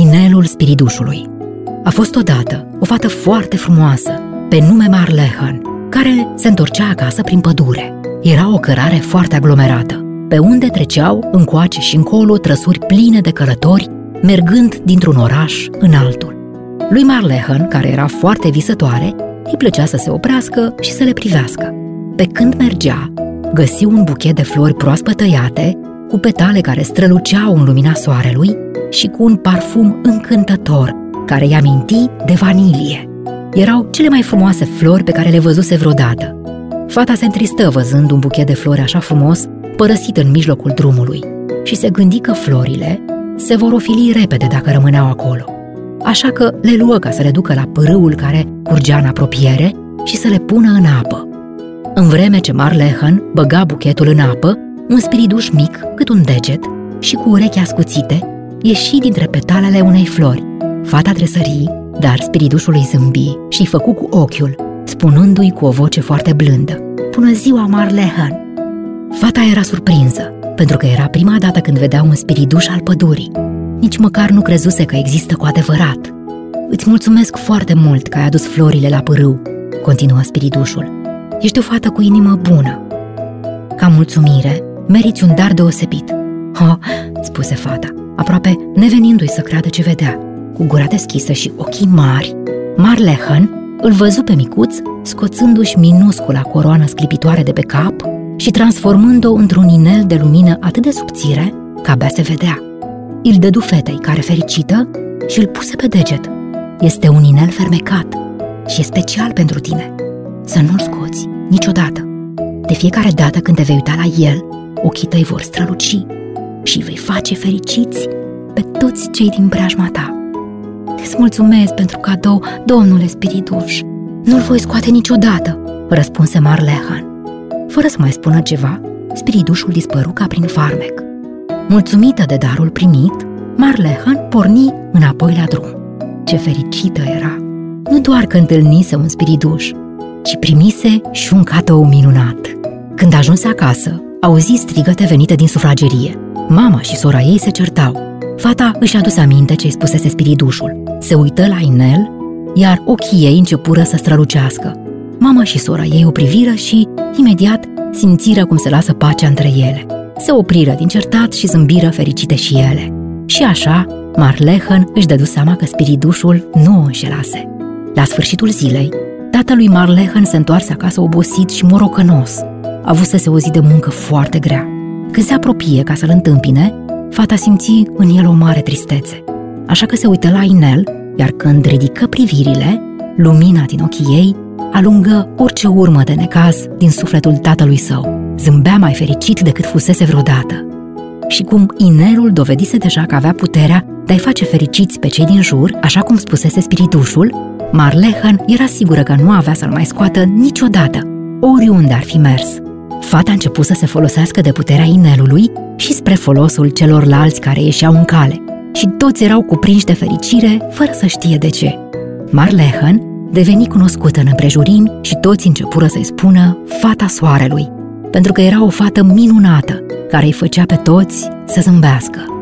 Inelul spiridușului A fost odată o fată foarte frumoasă, pe nume Marlehan, care se întorcea acasă prin pădure. Era o cărare foarte aglomerată, pe unde treceau încoace și încolo trăsuri pline de călători, mergând dintr-un oraș în altul. Lui Marlehan, care era foarte visătoare, îi plăcea să se oprească și să le privească. Pe când mergea, găsi un buchet de flori proaspăt tăiate, cu petale care străluceau în lumina soarelui și cu un parfum încântător, care i-a minti de vanilie. Erau cele mai frumoase flori pe care le văzuse vreodată. Fata se întristă văzând un buchet de flori așa frumos, părăsit în mijlocul drumului, și se gândi că florile se vor ofili repede dacă rămâneau acolo. Așa că le luă ca să le ducă la pârâul care curgea în apropiere și să le pună în apă. În vreme ce Marlehan băga buchetul în apă, un spiriduș mic, cât un deget, și cu urechi ascuțite, ieși dintre petalele unei flori. Fata tresări, dar spiridușul îi zâmbi și îi făcu cu ochiul, spunându-i cu o voce foarte blândă. Bună ziua, Marlehan! Fata era surprinsă, pentru că era prima dată când vedea un spiriduș al pădurii. Nici măcar nu crezuse că există cu adevărat. Îți mulțumesc foarte mult că ai adus florile la pârâu, continuă spiridușul. Ești o fată cu inimă bună. Ca mulțumire, meriți un dar deosebit. Ha, spuse fata, aproape nevenindu-i să creadă ce vedea. Cu gura deschisă și ochii mari, Marlehan îl văzu pe micuț scoțându-și minuscula coroană sclipitoare de pe cap și transformând-o într-un inel de lumină atât de subțire că abia se vedea. Îl dădu fetei, care fericită, și îl puse pe deget. Este un inel fermecat și e special pentru tine. Să nu-l scoți niciodată. De fiecare dată când te vei uita la el, ochii tăi vor străluci și vei face fericiți pe toți cei din preajma ta. Îți mulțumesc pentru cadou, domnule spirituș. Nu-l voi scoate niciodată, răspunse Marlehan. Fără să mai spună ceva, spiritușul dispăru ca prin farmec. Mulțumită de darul primit, Marlehan porni înapoi la drum. Ce fericită era! Nu doar că întâlnise un spiriduș, ci primise și un cadou minunat. Când ajunse acasă, auzi strigăte venite din sufragerie. Mama și sora ei se certau. Fata își aduse aminte ce îi spusese spiridușul. Se uită la inel, iar ochii ei începură să strălucească. Mama și sora ei o priviră și, imediat, simțiră cum se lasă pacea între ele. Se opriră din certat și zâmbiră fericite și ele. Și așa, Marlehan își dădu seama că spiridușul nu o înșelase. La sfârșitul zilei, Tatălui Marlehan se întoarse acasă obosit și morocănos. Avusese o zi de muncă foarte grea. Când se apropie ca să-l întâmpine, fata simți în el o mare tristețe. Așa că se uită la inel, iar când ridică privirile, lumina din ochii ei alungă orice urmă de necaz din sufletul tatălui său. Zâmbea mai fericit decât fusese vreodată. Și cum inelul dovedise deja că avea puterea de a-i face fericiți pe cei din jur, așa cum spusese spiritușul, Marlehan era sigură că nu avea să-l mai scoată niciodată, oriunde ar fi mers. Fata a început să se folosească de puterea inelului și spre folosul celorlalți care ieșeau în cale, și toți erau cuprinși de fericire, fără să știe de ce. Marlehan deveni cunoscută în împrejurimi și toți începură să-i spună Fata Soarelui, pentru că era o fată minunată, care îi făcea pe toți să zâmbească.